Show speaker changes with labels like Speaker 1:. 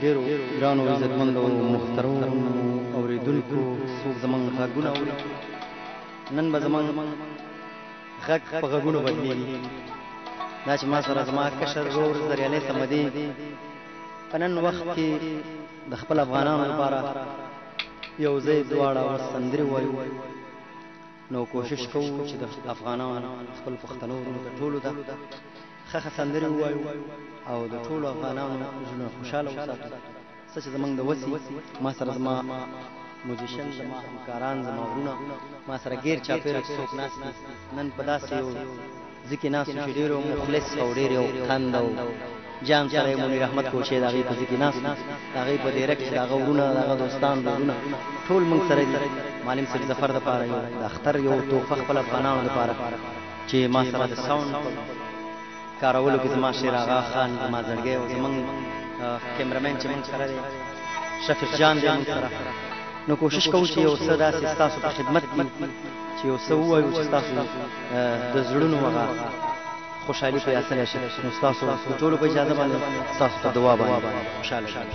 Speaker 1: ډیرو ګرانو عزتمندو محترمو اوریدونکو څوک زمونږ غږونه اوري نن به زمونږ غږ په غږونو بدلېږي دا چې ما سره زما کشر ورور زریالی صمدي په نن وخت کې د خپل افغانانو لپاره یو ځای دواړه سندرې وایو نو کوشش کوو چې د افغانانو خپل پښتنو ورونو ته ټولو ته ښه ښه سندرې ووایو او د ټولو افغانانو زړونه خوشحاله وساتو څه چې زمونږ د وسي ما سره زما موزیشن زما همکاران زما ورونه ما سره غیر چاپېره څوک ناست نن په داسې یو ذکر ناس چې ډېر مخلص او ډېر یو تند او جام سره مونږ رحمت کوشي دا غي په ذکر ناس دا غي په ډېر کې دا غوونه دا دوستان دونه ټول مونږ سره دي معلم صاحب ظفر د پاره یو د اختر یو توفه خپل افغانانو لپاره چې ما سره د ساوند کارولو کې زما شیر آغا خان زما زړګي او زمون کیمرمن چې مونږ سره دی شفیق جان دی مونږ سره نو کوشش کوو چې یو څه داسې ستاسو په خدمت کې چې یو څه ووایو چې ستاسو د زړونو هغه خوشحالي په یاسل شي نو تاسو ټول په اجازه باندې تاسو په دعا باندې خوشاله شئ